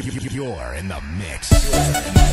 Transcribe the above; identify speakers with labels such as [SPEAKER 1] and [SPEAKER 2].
[SPEAKER 1] You're in the mix.